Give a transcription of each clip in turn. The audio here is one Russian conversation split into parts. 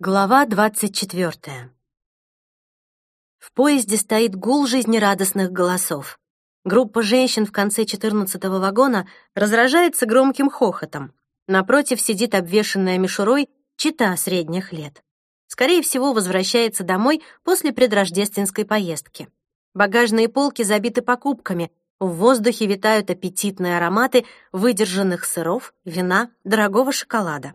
Глава двадцать четвертая. В поезде стоит гул жизнерадостных голосов. Группа женщин в конце четырнадцатого вагона разражается громким хохотом. Напротив сидит обвешанная мишурой чита средних лет. Скорее всего, возвращается домой после предрождественской поездки. Багажные полки забиты покупками, в воздухе витают аппетитные ароматы выдержанных сыров, вина, дорогого шоколада.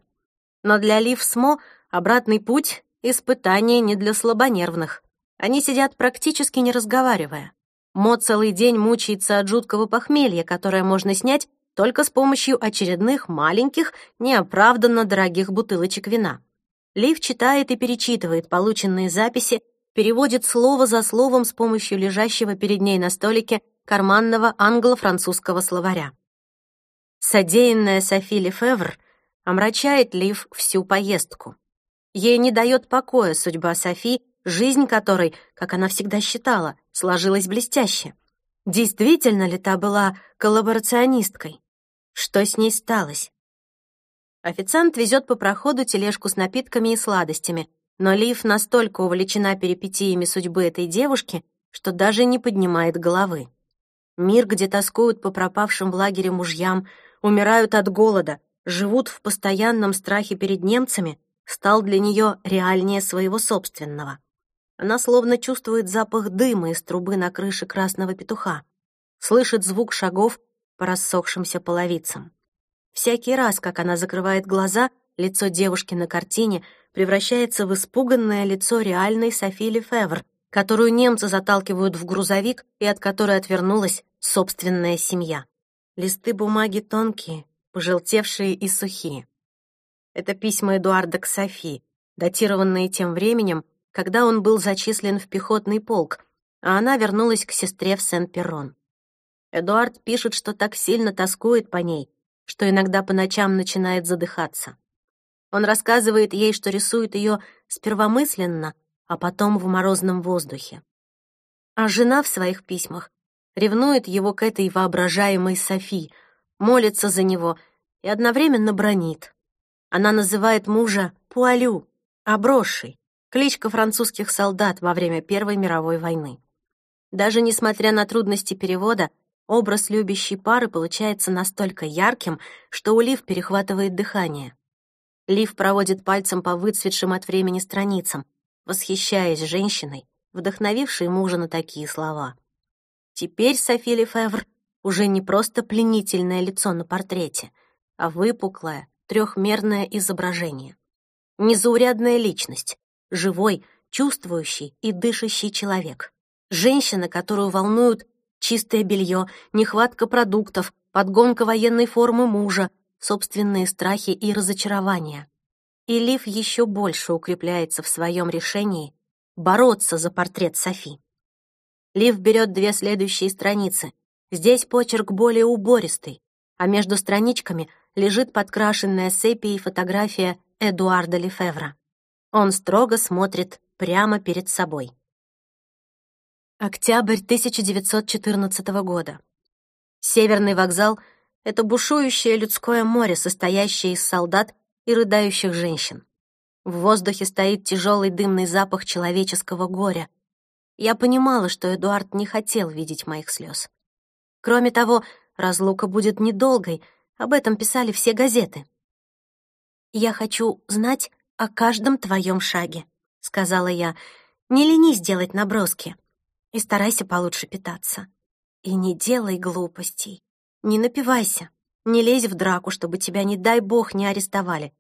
Но для Лив Смо Обратный путь — испытание не для слабонервных. Они сидят практически не разговаривая. Мо целый день мучается от жуткого похмелья, которое можно снять только с помощью очередных маленьких, неоправданно дорогих бутылочек вина. Лив читает и перечитывает полученные записи, переводит слово за словом с помощью лежащего перед ней на столике карманного англо-французского словаря. Содеянная Софи Лефевр омрачает Лив всю поездку. Ей не дает покоя судьба Софи, жизнь которой, как она всегда считала, сложилась блестяще. Действительно ли та была коллаборационисткой? Что с ней сталось? Официант везет по проходу тележку с напитками и сладостями, но Лив настолько увлечена перипетиями судьбы этой девушки, что даже не поднимает головы. Мир, где тоскуют по пропавшим в лагере мужьям, умирают от голода, живут в постоянном страхе перед немцами, стал для нее реальнее своего собственного. Она словно чувствует запах дыма из трубы на крыше красного петуха, слышит звук шагов по рассохшимся половицам. Всякий раз, как она закрывает глаза, лицо девушки на картине превращается в испуганное лицо реальной Софи Лефевр, которую немцы заталкивают в грузовик и от которой отвернулась собственная семья. Листы бумаги тонкие, пожелтевшие и сухие. Это письма Эдуарда к Софи, датированные тем временем, когда он был зачислен в пехотный полк, а она вернулась к сестре в Сен-Перрон. Эдуард пишет, что так сильно тоскует по ней, что иногда по ночам начинает задыхаться. Он рассказывает ей, что рисует ее сперва мысленно, а потом в морозном воздухе. А жена в своих письмах ревнует его к этой воображаемой Софи, молится за него и одновременно бронит. Она называет мужа Пуалю, обросший, кличка французских солдат во время Первой мировой войны. Даже несмотря на трудности перевода, образ любящей пары получается настолько ярким, что у Лив перехватывает дыхание. Лив проводит пальцем по выцветшим от времени страницам, восхищаясь женщиной, вдохновившей мужа на такие слова. Теперь Софи Лефевр уже не просто пленительное лицо на портрете, а выпуклое, трехмерное изображение. Незаурядная личность, живой, чувствующий и дышащий человек. Женщина, которую волнуют чистое белье, нехватка продуктов, подгонка военной формы мужа, собственные страхи и разочарования. И Лив еще больше укрепляется в своем решении бороться за портрет Софи. Лив берет две следующие страницы. Здесь почерк более убористый, а между страничками лежит подкрашенная сепией фотография Эдуарда Лефевра. Он строго смотрит прямо перед собой. Октябрь 1914 года. Северный вокзал — это бушующее людское море, состоящее из солдат и рыдающих женщин. В воздухе стоит тяжелый дымный запах человеческого горя. Я понимала, что Эдуард не хотел видеть моих слез. Кроме того, разлука будет недолгой, об этом писали все газеты. «Я хочу знать о каждом твоем шаге», — сказала я. «Не ленись делать наброски и старайся получше питаться. И не делай глупостей. Не напивайся, не лезь в драку, чтобы тебя, не дай бог, не арестовали.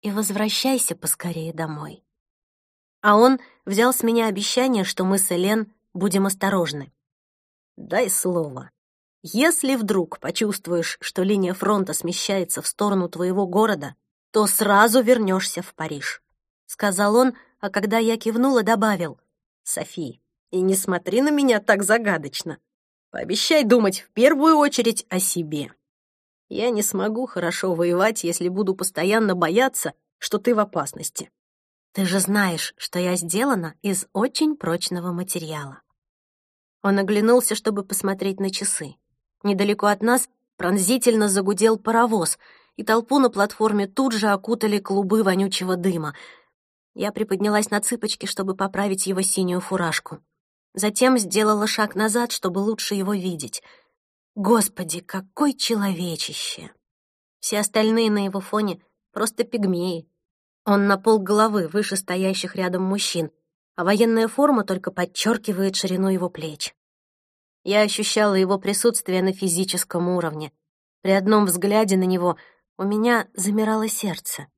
И возвращайся поскорее домой». А он взял с меня обещание, что мы с Элен будем осторожны. «Дай слово», если вдруг почувствуешь, что линия фронта смещается в сторону твоего города, то сразу вернешься в Париж», — сказал он, а когда я кивнула, добавил, «Софи, и не смотри на меня так загадочно. Пообещай думать в первую очередь о себе. Я не смогу хорошо воевать, если буду постоянно бояться, что ты в опасности. Ты же знаешь, что я сделана из очень прочного материала». Он оглянулся, чтобы посмотреть на часы. Недалеко от нас пронзительно загудел паровоз, и толпу на платформе тут же окутали клубы вонючего дыма. Я приподнялась на цыпочки, чтобы поправить его синюю фуражку. Затем сделала шаг назад, чтобы лучше его видеть. Господи, какой человечище! Все остальные на его фоне просто пигмеи. Он на пол головы выше стоящих рядом мужчин, а военная форма только подчеркивает ширину его плеч. Я ощущала его присутствие на физическом уровне. При одном взгляде на него у меня замирало сердце.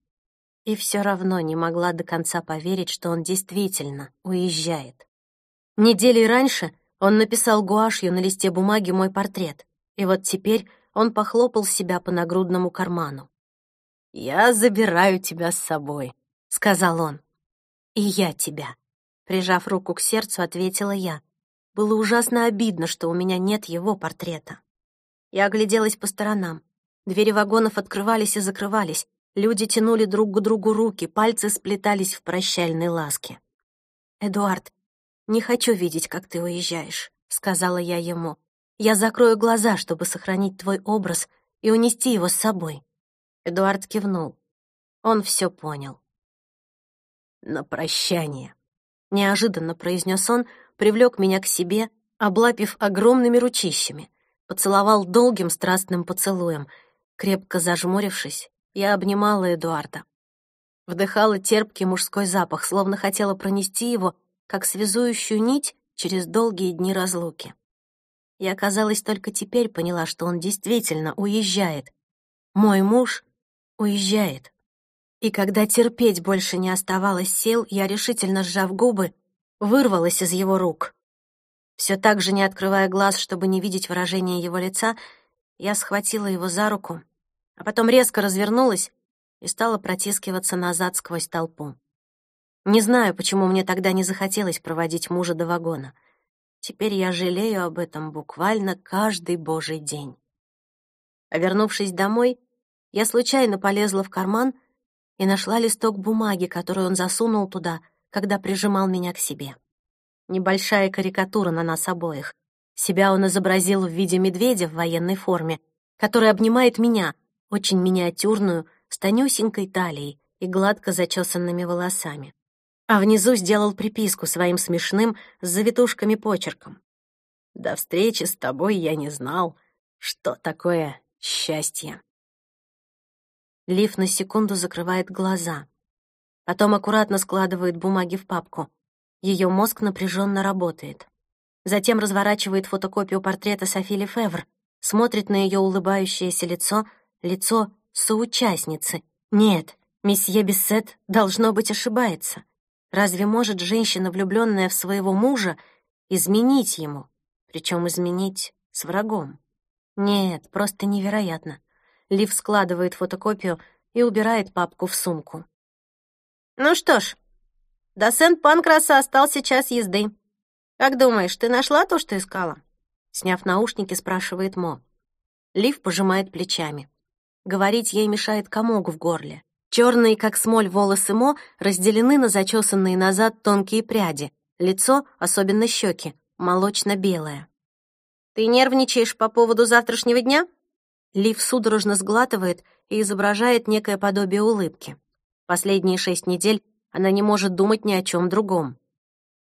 И все равно не могла до конца поверить, что он действительно уезжает. Недели раньше он написал гуашью на листе бумаги мой портрет, и вот теперь он похлопал себя по нагрудному карману. «Я забираю тебя с собой», — сказал он. «И я тебя», — прижав руку к сердцу, ответила я. Было ужасно обидно, что у меня нет его портрета. Я огляделась по сторонам. Двери вагонов открывались и закрывались. Люди тянули друг к другу руки, пальцы сплетались в прощальной ласке. «Эдуард, не хочу видеть, как ты уезжаешь», — сказала я ему. «Я закрою глаза, чтобы сохранить твой образ и унести его с собой». Эдуард кивнул. Он все понял. «На прощание», — неожиданно произнес он, привлек меня к себе, облапив огромными ручищами, поцеловал долгим страстным поцелуем. Крепко зажмурившись, я обнимала Эдуарда. Вдыхала терпкий мужской запах, словно хотела пронести его, как связующую нить, через долгие дни разлуки. Я, казалось, только теперь поняла, что он действительно уезжает. Мой муж уезжает. И когда терпеть больше не оставалось сил, я, решительно сжав губы, вырвалась из его рук. Все так же, не открывая глаз, чтобы не видеть выражения его лица, я схватила его за руку, а потом резко развернулась и стала протискиваться назад сквозь толпу. Не знаю, почему мне тогда не захотелось проводить мужа до вагона. Теперь я жалею об этом буквально каждый божий день. А вернувшись домой, я случайно полезла в карман и нашла листок бумаги, который он засунул туда, когда прижимал меня к себе. Небольшая карикатура на нас обоих. Себя он изобразил в виде медведя в военной форме, который обнимает меня, очень миниатюрную, с тонюсенькой талией и гладко зачесанными волосами. А внизу сделал приписку своим смешным с завитушками почерком. «До встречи с тобой я не знал, что такое счастье». Лив на секунду закрывает глаза. Потом аккуратно складывает бумаги в папку. Ее мозг напряженно работает. Затем разворачивает фотокопию портрета Софи Лефевр, смотрит на ее улыбающееся лицо, лицо соучастницы. Нет, месье Бессет, должно быть, ошибается. Разве может женщина, влюбленная в своего мужа, изменить ему, причем изменить с врагом? Нет, просто невероятно. Лив складывает фотокопию и убирает папку в сумку. «Ну что ж, до Сент-Панкраса остался час езды. Как думаешь, ты нашла то, что искала?» Сняв наушники, спрашивает Мо. Лив пожимает плечами. Говорить ей мешает комок в горле. Черные, как смоль, волосы Мо разделены на зачесанные назад тонкие пряди. Лицо, особенно щеки, молочно-белое. «Ты нервничаешь по поводу завтрашнего дня?» Лив судорожно сглатывает и изображает некое подобие улыбки. Последние шесть недель она не может думать ни о чем другом.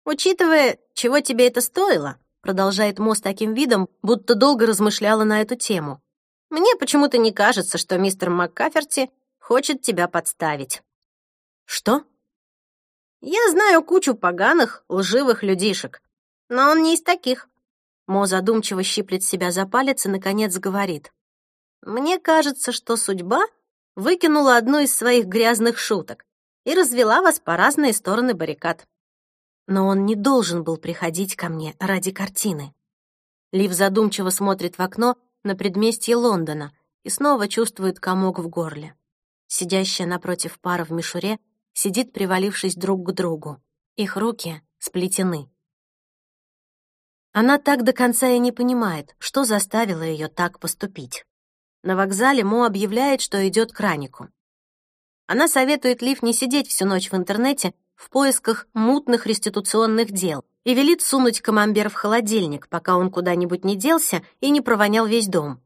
«Учитывая, чего тебе это стоило», продолжает Мо с таким видом, будто долго размышляла на эту тему. «Мне почему-то не кажется, что мистер МакКаферти хочет тебя подставить». «Что?» «Я знаю кучу поганых, лживых людишек, но он не из таких». Мо задумчиво щиплет себя за палец и, наконец, говорит. «Мне кажется, что судьба выкинула одну из своих грязных шуток и развела вас по разные стороны баррикад. Но он не должен был приходить ко мне ради картины. Лив задумчиво смотрит в окно на предместье Лондона и снова чувствует комок в горле. Сидящая напротив пара в мишуре сидит, привалившись друг к другу. Их руки сплетены. Она так до конца и не понимает, что заставило ее так поступить. На вокзале Мо объявляет, что идет к Ранику. Она советует Лив не сидеть всю ночь в интернете в поисках мутных реституционных дел и велит сунуть камамбер в холодильник, пока он куда-нибудь не делся и не провонял весь дом.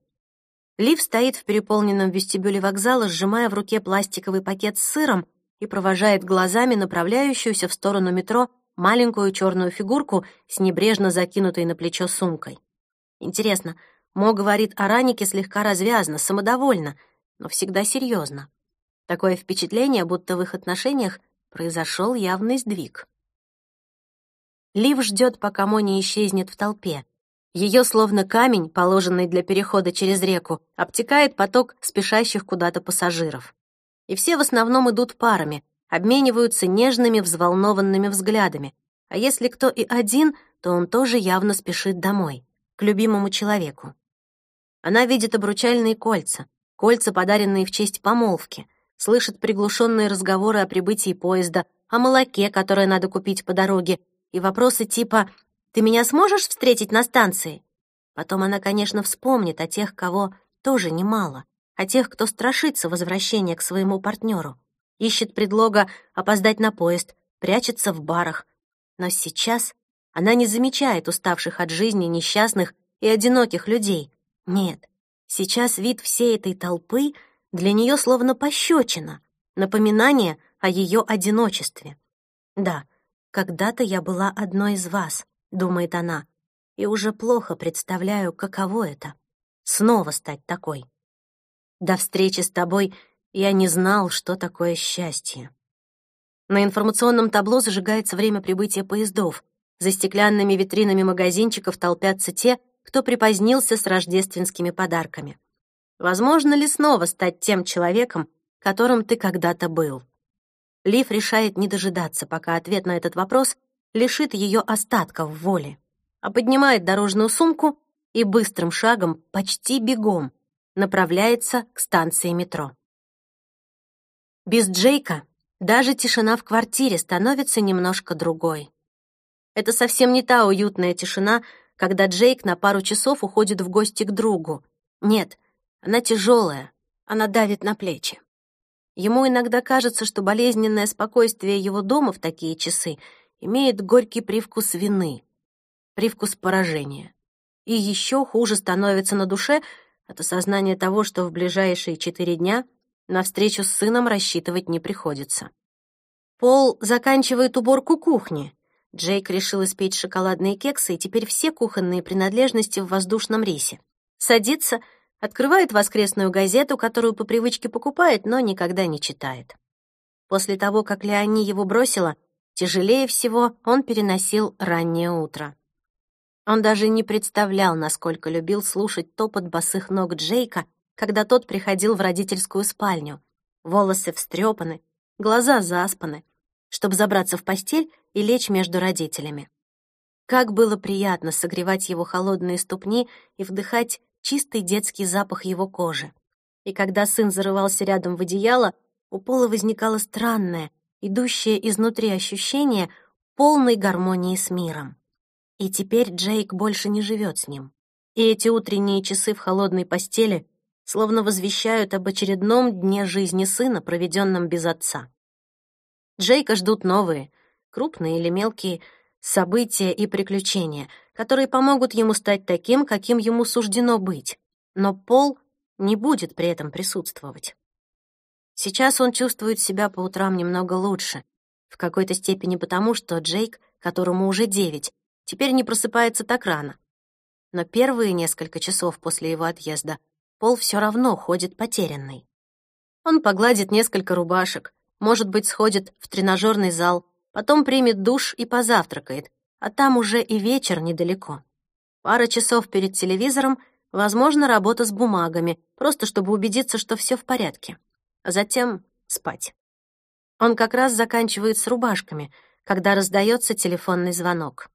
Лив стоит в переполненном вестибюле вокзала, сжимая в руке пластиковый пакет с сыром и провожает глазами направляющуюся в сторону метро маленькую черную фигурку с небрежно закинутой на плечо сумкой. Интересно, Мо говорит о Ранике слегка развязно, самодовольно, но всегда серьезно. Такое впечатление, будто в их отношениях произошел явный сдвиг. Лив ждет, пока Мо не исчезнет в толпе. Ее, словно камень, положенный для перехода через реку, обтекает поток спешащих куда-то пассажиров. И все в основном идут парами, обмениваются нежными, взволнованными взглядами. А если кто и один, то он тоже явно спешит домой, к любимому человеку. Она видит обручальные кольца, кольца, подаренные в честь помолвки, слышит приглушенные разговоры о прибытии поезда, о молоке, которое надо купить по дороге, и вопросы типа «Ты меня сможешь встретить на станции?» Потом она, конечно, вспомнит о тех, кого тоже немало, о тех, кто страшится возвращения к своему партнеру, ищет предлога опоздать на поезд, прячется в барах. Но сейчас она не замечает уставших от жизни несчастных и одиноких людей. Нет, сейчас вид всей этой толпы для нее словно пощечина, напоминание о ее одиночестве. Да, когда-то я была одной из вас, — думает она, «и уже плохо представляю, каково это — снова стать такой. До встречи с тобой я не знал, что такое счастье». На информационном табло зажигается время прибытия поездов. За стеклянными витринами магазинчиков толпятся те, кто припозднился с рождественскими подарками. Возможно ли снова стать тем человеком, которым ты когда-то был? Лив решает не дожидаться, пока ответ на этот вопрос лишит ее остатков воли, а поднимает дорожную сумку и быстрым шагом, почти бегом, направляется к станции метро. Без Джейка даже тишина в квартире становится немножко другой. Это совсем не та уютная тишина, когда Джейк на пару часов уходит в гости к другу. Нет, она тяжелая, она давит на плечи. Ему иногда кажется, что болезненное спокойствие его дома в такие часы имеет горький привкус вины, привкус поражения. И еще хуже становится на душе от осознания того, что в ближайшие четыре дня на встречу с сыном рассчитывать не приходится. Пол заканчивает уборку кухни. Джейк решил испечь шоколадные кексы, и теперь все кухонные принадлежности в воздушном рисе. Садится, открывает воскресную газету, которую по привычке покупает, но никогда не читает. После того, как Леони его бросила, Тяжелее всего он переносил раннее утро. Он даже не представлял, насколько любил слушать топот босых ног Джейка, когда тот приходил в родительскую спальню. Волосы встрепаны, глаза заспаны, чтобы забраться в постель и лечь между родителями. Как было приятно согревать его холодные ступни и вдыхать чистый детский запах его кожи. И когда сын зарывался рядом в одеяло, у Пола возникало странное, идущее изнутри ощущение полной гармонии с миром. И теперь Джейк больше не живет с ним. И эти утренние часы в холодной постели словно возвещают об очередном дне жизни сына, проведенном без отца. Джейка ждут новые, крупные или мелкие, события и приключения, которые помогут ему стать таким, каким ему суждено быть. Но Пол не будет при этом присутствовать. Сейчас он чувствует себя по утрам немного лучше, в какой-то степени потому, что Джейк, которому уже девять, теперь не просыпается так рано. Но первые несколько часов после его отъезда Пол все равно ходит потерянный. Он погладит несколько рубашек, может быть, сходит в тренажерный зал, потом примет душ и позавтракает, а там уже и вечер недалеко. Пара часов перед телевизором, возможно, работа с бумагами, просто чтобы убедиться, что все в порядке а затем спать. Он как раз заканчивает с рубашками, когда раздается телефонный звонок.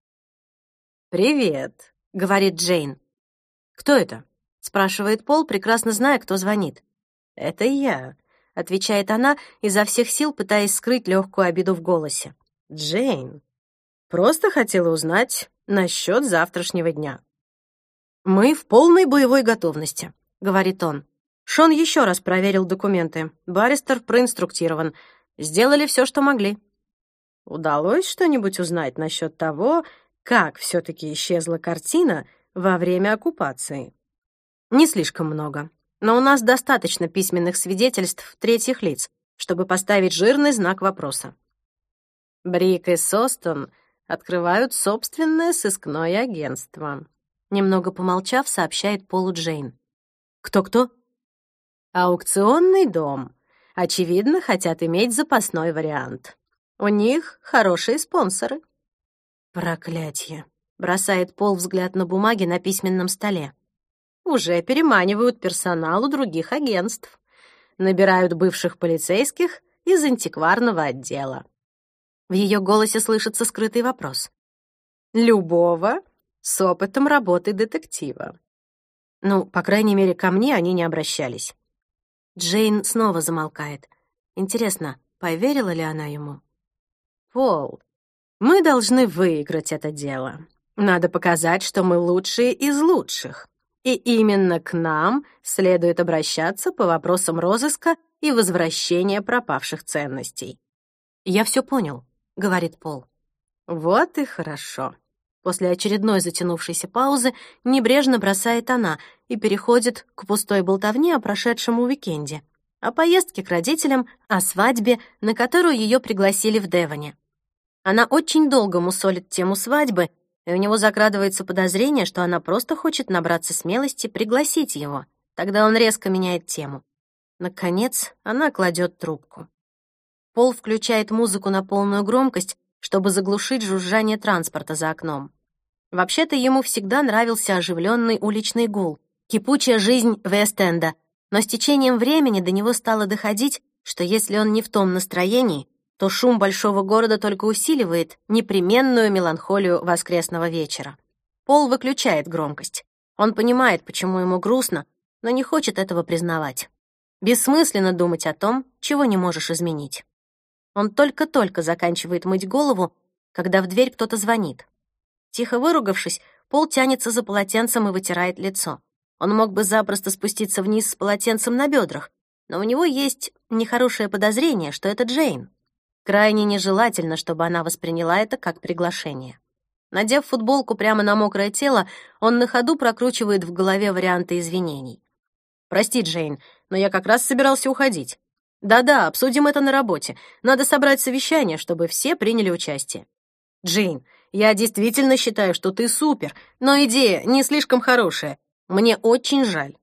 «Привет», — говорит Джейн. «Кто это?» — спрашивает Пол, прекрасно зная, кто звонит. «Это я», — отвечает она, изо всех сил пытаясь скрыть легкую обиду в голосе. «Джейн, просто хотела узнать насчет завтрашнего дня». «Мы в полной боевой готовности», — говорит он. Шон еще раз проверил документы. Баристер проинструктирован. Сделали все, что могли. Удалось что-нибудь узнать насчет того, как все-таки исчезла картина во время оккупации? Не слишком много. Но у нас достаточно письменных свидетельств третьих лиц, чтобы поставить жирный знак вопроса. Брик и Состон открывают собственное сыскное агентство. Немного помолчав, сообщает Полу Джейн. Кто-кто? Аукционный дом. Очевидно, хотят иметь запасной вариант. У них хорошие спонсоры. Проклятье. Бросает Пол взгляд на бумаги на письменном столе. Уже переманивают персонал у других агентств. Набирают бывших полицейских из антикварного отдела. В ее голосе слышится скрытый вопрос. Любого с опытом работы детектива. Ну, по крайней мере, ко мне они не обращались. Джейн снова замолкает. Интересно, поверила ли она ему? «Пол, мы должны выиграть это дело. Надо показать, что мы лучшие из лучших. И именно к нам следует обращаться по вопросам розыска и возвращения пропавших ценностей». «Я все понял», — говорит Пол. «Вот и хорошо». После очередной затянувшейся паузы небрежно бросает она и переходит к пустой болтовне о прошедшем уикенде, о поездке к родителям, о свадьбе, на которую ее пригласили в Девоне. Она очень долго мусолит тему свадьбы, и у него закрадывается подозрение, что она просто хочет набраться смелости пригласить его. Тогда он резко меняет тему. Наконец, она кладет трубку. Пол включает музыку на полную громкость, чтобы заглушить жужжание транспорта за окном. Вообще-то ему всегда нравился оживленный уличный гул, кипучая жизнь Вест-Энда, но с течением времени до него стало доходить, что если он не в том настроении, то шум большого города только усиливает непременную меланхолию воскресного вечера. Пол выключает громкость. Он понимает, почему ему грустно, но не хочет этого признавать. Бессмысленно думать о том, чего не можешь изменить. Он только-только заканчивает мыть голову, когда в дверь кто-то звонит. Тихо выругавшись, Пол тянется за полотенцем и вытирает лицо. Он мог бы запросто спуститься вниз с полотенцем на бедрах, но у него есть нехорошее подозрение, что это Джейн. Крайне нежелательно, чтобы она восприняла это как приглашение. Надев футболку прямо на мокрое тело, он на ходу прокручивает в голове варианты извинений. «Прости, Джейн, но я как раз собирался уходить. Да-да, обсудим это на работе. Надо собрать совещание, чтобы все приняли участие. Джейн, я действительно считаю, что ты супер, но идея не слишком хорошая. Мне очень жаль.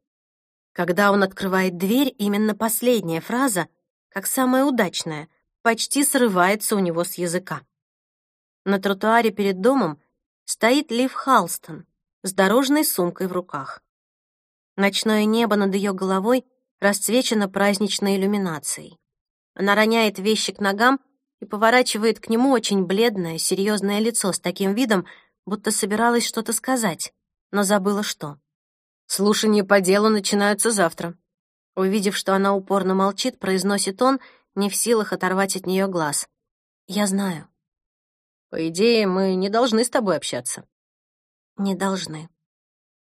Когда он открывает дверь, именно последняя фраза, как самая удачная, почти срывается у него с языка. На тротуаре перед домом стоит Лив Халстон с дорожной сумкой в руках. Ночное небо над ее головой — расцвечена праздничной иллюминацией. Она роняет вещи к ногам и поворачивает к нему очень бледное, серьезное лицо с таким видом, будто собиралась что-то сказать, но забыла что. «Слушания по делу начинаются завтра». Увидев, что она упорно молчит, произносит он, не в силах оторвать от нее глаз. «Я знаю». «По идее, мы не должны с тобой общаться». «Не должны».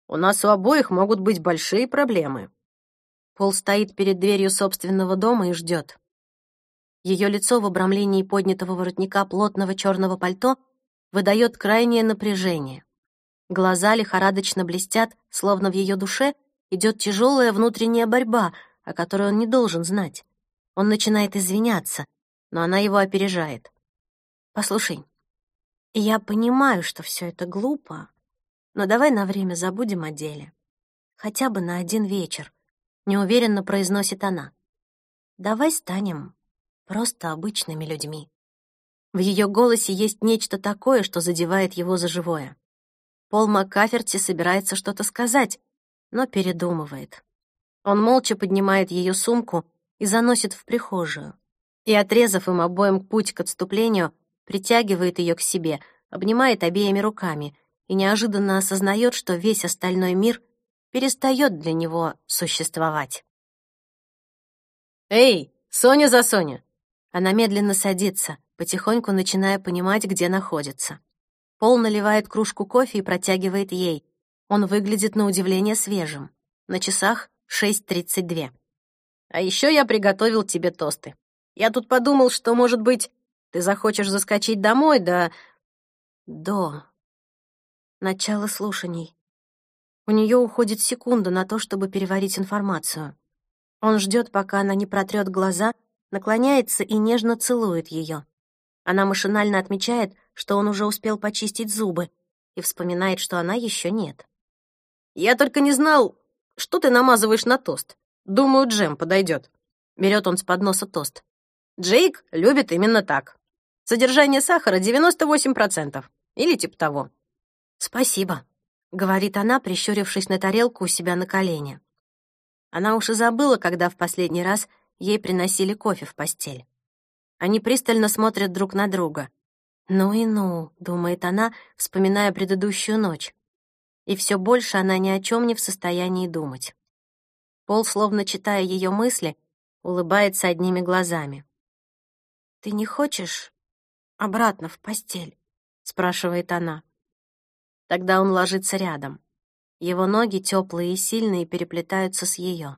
«У нас у обоих могут быть большие проблемы», Пол стоит перед дверью собственного дома и ждет. Ее лицо в обрамлении поднятого воротника плотного черного пальто выдает крайнее напряжение. Глаза лихорадочно блестят, словно в ее душе идет тяжелая внутренняя борьба, о которой он не должен знать. Он начинает извиняться, но она его опережает. «Послушай, я понимаю, что все это глупо, но давай на время забудем о деле. Хотя бы на один вечер неуверенно произносит она. Давай станем просто обычными людьми. В ее голосе есть нечто такое, что задевает его за живое. Пол Маккаферти собирается что-то сказать, но передумывает. Он молча поднимает ее сумку и заносит в прихожую. И, отрезав им обоим путь к отступлению, притягивает ее к себе, обнимает обеими руками и неожиданно осознает, что весь остальной мир перестает для него существовать. «Эй, Соня за Соня!» Она медленно садится, потихоньку начиная понимать, где находится. Пол наливает кружку кофе и протягивает ей. Он выглядит на удивление свежим. На часах 6.32. «А еще я приготовил тебе тосты. Я тут подумал, что, может быть, ты захочешь заскочить домой, да...» «До...» Начало слушаний. У нее уходит секунда на то, чтобы переварить информацию. Он ждет, пока она не протрет глаза наклоняется и нежно целует ее. Она машинально отмечает, что он уже успел почистить зубы, и вспоминает, что она еще нет. «Я только не знал, что ты намазываешь на тост. Думаю, джем подойдет. Берет он с подноса тост. Джейк любит именно так. Содержание сахара 98%. Или типа того. «Спасибо», — говорит она, прищурившись на тарелку у себя на колене. Она уж и забыла, когда в последний раз ей приносили кофе в постель. Они пристально смотрят друг на друга. «Ну и ну», — думает она, вспоминая предыдущую ночь. И все больше она ни о чем не в состоянии думать. Пол, словно читая ее мысли, улыбается одними глазами. «Ты не хочешь обратно в постель?» — спрашивает она. Тогда он ложится рядом. Его ноги, теплые и сильные, переплетаются с ее.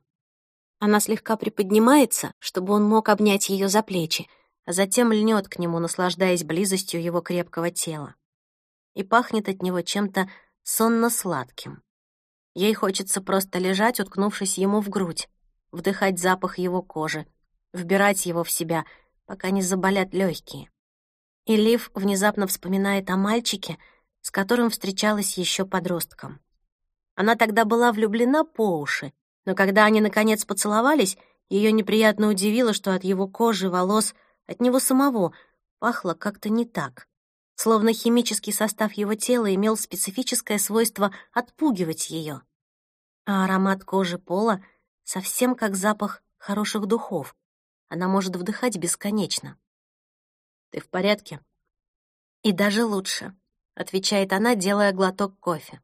Она слегка приподнимается, чтобы он мог обнять ее за плечи, а затем льнет к нему, наслаждаясь близостью его крепкого тела. И пахнет от него чем-то сонно-сладким. Ей хочется просто лежать, уткнувшись ему в грудь, вдыхать запах его кожи, вбирать его в себя, пока не заболят легкие. И Лив внезапно вспоминает о мальчике, с которым встречалась еще подростком. Она тогда была влюблена по уши, но когда они, наконец, поцеловались, ее неприятно удивило, что от его кожи, волос — от него самого пахло как-то не так. Словно химический состав его тела имел специфическое свойство отпугивать ее. А аромат кожи Пола совсем как запах хороших духов. Она может вдыхать бесконечно. «Ты в порядке?» «И даже лучше», — отвечает она, делая глоток кофе.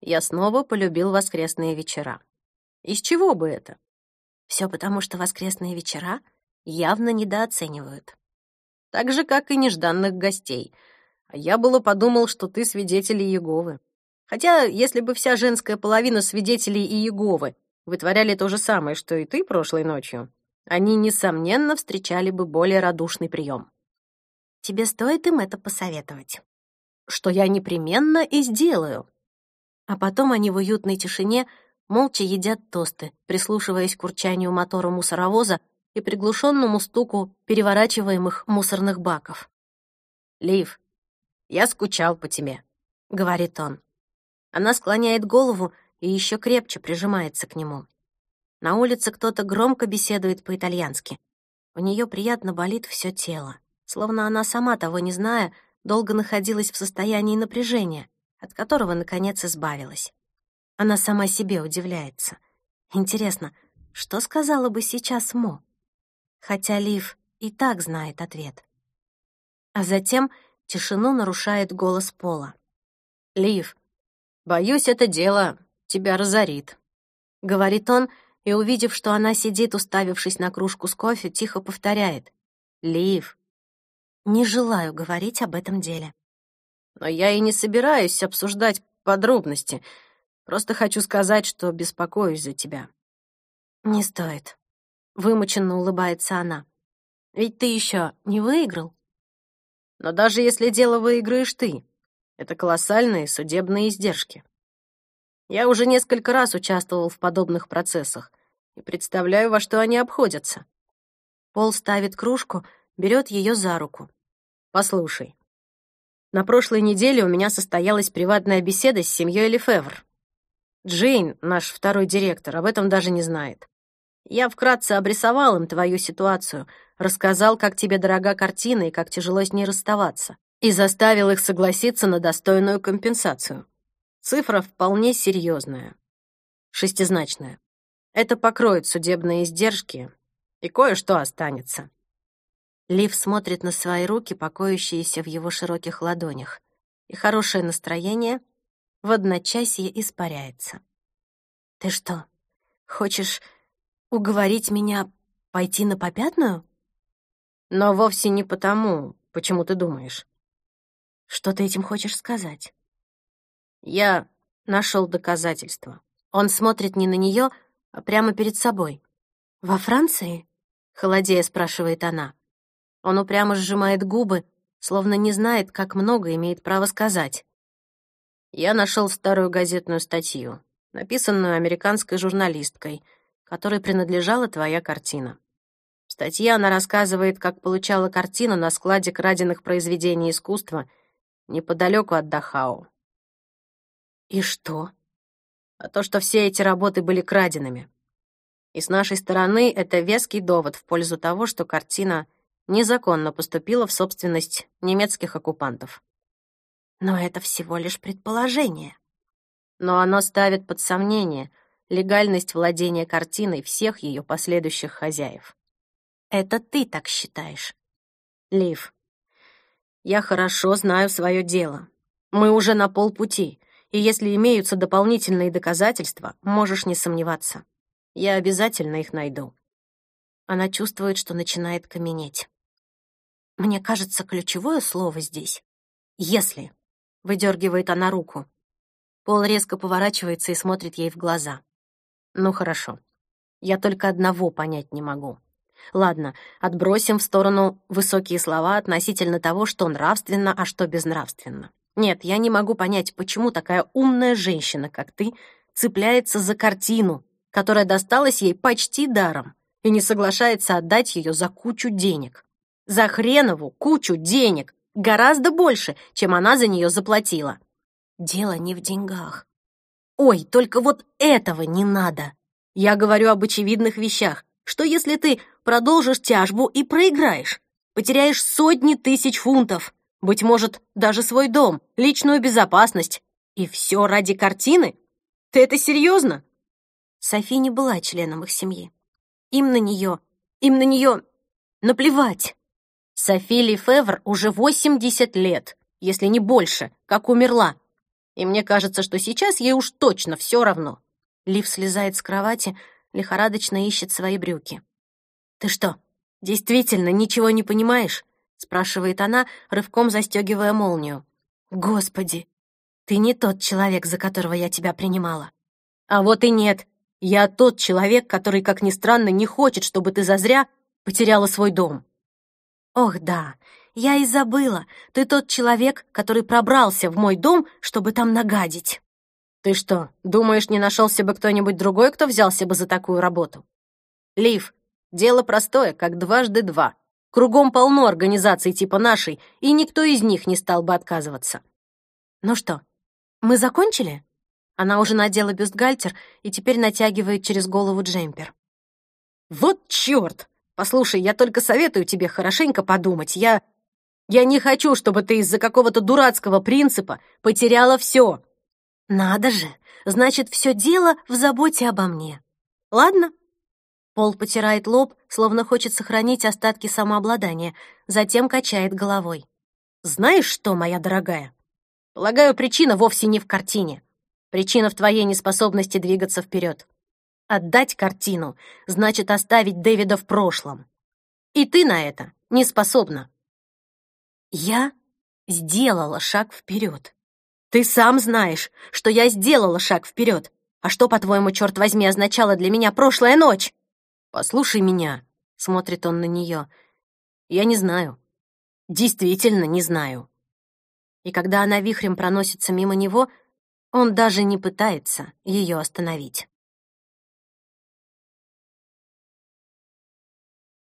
«Я снова полюбил воскресные вечера. Из чего бы это?» Все потому, что воскресные вечера явно недооценивают. Так же, как и нежданных гостей. А я было подумал, что ты свидетель Иеговы. Хотя, если бы вся женская половина свидетелей Иеговы вытворяли то же самое, что и ты прошлой ночью, они, несомненно, встречали бы более радушный прием. Тебе стоит им это посоветовать. Что я непременно и сделаю. А потом они в уютной тишине молча едят тосты, прислушиваясь к урчанию мотора мусоровоза и приглушенному стуку переворачиваемых мусорных баков. «Лив, я скучал по тебе», — говорит он. Она склоняет голову и еще крепче прижимается к нему. На улице кто-то громко беседует по-итальянски. У нее приятно болит все тело, словно она сама того не зная, долго находилась в состоянии напряжения, от которого, наконец, избавилась. Она сама себе удивляется. Интересно, что сказала бы сейчас Мо? Хотя Лив и так знает ответ. А затем тишину нарушает голос Пола. «Лив, боюсь, это дело тебя разорит», — говорит он, и, увидев, что она сидит, уставившись на кружку с кофе, тихо повторяет. «Лив, не желаю говорить об этом деле». «Но я и не собираюсь обсуждать подробности. Просто хочу сказать, что беспокоюсь за тебя». «Не стоит», Вымученно улыбается она. «Ведь ты еще не выиграл?» «Но даже если дело выиграешь ты, это колоссальные судебные издержки. Я уже несколько раз участвовал в подобных процессах и представляю, во что они обходятся». Пол ставит кружку, берет ее за руку. «Послушай, на прошлой неделе у меня состоялась приватная беседа с семьей Лефевр. Джейн, наш второй директор, об этом даже не знает. Я вкратце обрисовал им твою ситуацию, рассказал, как тебе дорога картина и как тяжело с ней расставаться, и заставил их согласиться на достойную компенсацию. Цифра вполне серьезная, шестизначная. Это покроет судебные издержки, и кое-что останется. Лив смотрит на свои руки, покоящиеся в его широких ладонях, и хорошее настроение в одночасье испаряется. «Ты что, хочешь Уговорить меня пойти на попятную? Но вовсе не потому, почему ты думаешь. Что ты этим хочешь сказать? Я нашел доказательства. Он смотрит не на нее, а прямо перед собой. «Во Франции?» — холодея спрашивает она. Он упрямо сжимает губы, словно не знает, как много имеет право сказать. Я нашел старую газетную статью, написанную американской журналисткой — которой принадлежала твоя картина. В статье она рассказывает, как получала картину на складе краденных произведений искусства неподалеку от Дахау. И что? А то, что все эти работы были краденными. И с нашей стороны это веский довод в пользу того, что картина незаконно поступила в собственность немецких оккупантов. Но это всего лишь предположение. Но оно ставит под сомнение легальность владения картиной всех ее последующих хозяев. Это ты так считаешь. Лив, я хорошо знаю свое дело. Мы уже на полпути, и если имеются дополнительные доказательства, можешь не сомневаться. Я обязательно их найду. Она чувствует, что начинает каменеть. Мне кажется, ключевое слово здесь — «если». Выдергивает она руку. Пол резко поворачивается и смотрит ей в глаза. Ну хорошо. Я только одного понять не могу. Ладно, отбросим в сторону высокие слова относительно того, что нравственно, а что безнравственно. Нет, я не могу понять, почему такая умная женщина, как ты, цепляется за картину, которая досталась ей почти даром, и не соглашается отдать ее за кучу денег. За хренову кучу денег, гораздо больше, чем она за нее заплатила. Дело не в деньгах. Ой, только вот этого не надо. Я говорю об очевидных вещах. Что если ты продолжишь тяжбу и проиграешь? Потеряешь сотни тысяч фунтов, быть может, даже свой дом, личную безопасность. И все ради картины? Ты это серьезно? Софи не была членом их семьи. Им на нее, им на нее наплевать. Софи Лефевр уже 80 лет, если не больше, как умерла. И мне кажется, что сейчас ей уж точно все равно. Лив слезает с кровати, лихорадочно ищет свои брюки. «Ты что, действительно ничего не понимаешь?» — спрашивает она, рывком застегивая молнию. «Господи, ты не тот человек, за которого я тебя принимала». «А вот и нет. Я тот человек, который, как ни странно, не хочет, чтобы ты зазря потеряла свой дом». «Ох, да, я и забыла. Ты тот человек, который пробрался в мой дом, чтобы там нагадить». «Ты что, думаешь, не нашелся бы кто-нибудь другой, кто взялся бы за такую работу?» «Лив, дело простое, как дважды два. Кругом полно организаций типа нашей, и никто из них не стал бы отказываться». «Ну что, мы закончили?» Она уже надела бюстгальтер и теперь натягивает через голову джемпер. «Вот чёрт! Послушай, я только советую тебе хорошенько подумать. Я... Я не хочу, чтобы ты из-за какого-то дурацкого принципа потеряла все. Надо же, значит, все дело в заботе обо мне. Ладно. Пол потирает лоб, словно хочет сохранить остатки самообладания, затем качает головой. Знаешь что, моя дорогая? Полагаю, причина вовсе не в картине. Причина в твоей неспособности двигаться вперед. Отдать картину значит оставить Дэвида в прошлом. И ты на это не способна. Я сделала шаг вперед. Ты сам знаешь, что я сделала шаг вперед. А что, по-твоему, черт возьми, означала для меня прошлая ночь? Послушай меня, смотрит он на нее. Я не знаю. Действительно не знаю. И когда она вихрем проносится мимо него, он даже не пытается ее остановить.